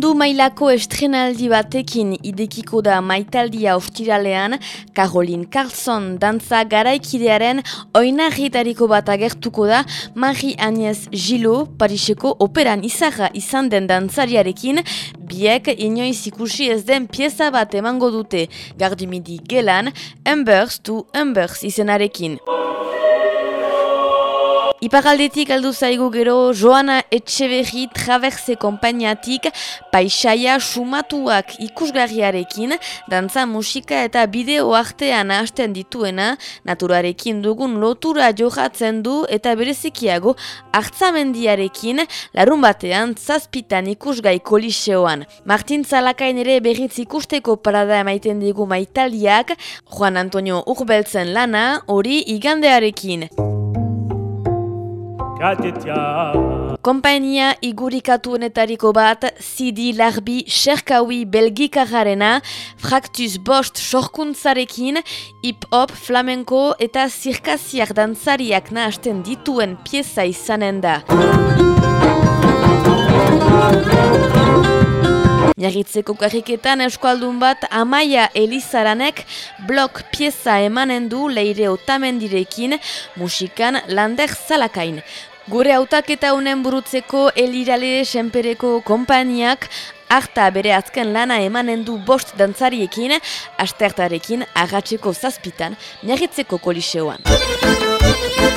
mailako estrenaldi batekin idekiko da maitaldia ostiralean, Karolin Carlson dantza garaikidearen oinarritariko bat agertuko da Marie Agnès Gilo Pariseko operan izarra izan den dantzariarekin, biek inoiz ikusi ez den pieza bat emango dute gardimidi gelan, Embers to Embers izenarekin. Iparaldetik aldu zaigu gero Joana Etxeberri Traverse Kompainiatik paisaia sumatuak ikusgarriarekin, dantza musika eta bideo artean hasten dituena, naturarekin dugun lotura johatzen du eta berezikiago hartzamendiarekin larun batean zazpitan ikusgai koliseoan. Martin Zalakain ere berriz ikusteko parada emaiten digu maitaliak, Juan Antonio Urbeltzen lana hori igandearekin. Kompainia igurikatuenetariko bat, Sidi Larbi Xerkaui Belgikararena, Fraktus Bost sorkuntzarekin, hip-hop, flamenko eta zirkaziak dantzariak nahasten dituen pieza izanen da. Jarritzeko karriketan eskualdun bat Amaia Elizaranek blok pieza emanen du leire otamendirekin musikan lander zalakain. Gure hautaketa honen burutzeko elirale senpereko konpainiak harta bere azken lana emanen du bost dantzariekin, astertarekin agatzeko zazpitan, miagitzeko koliseoan.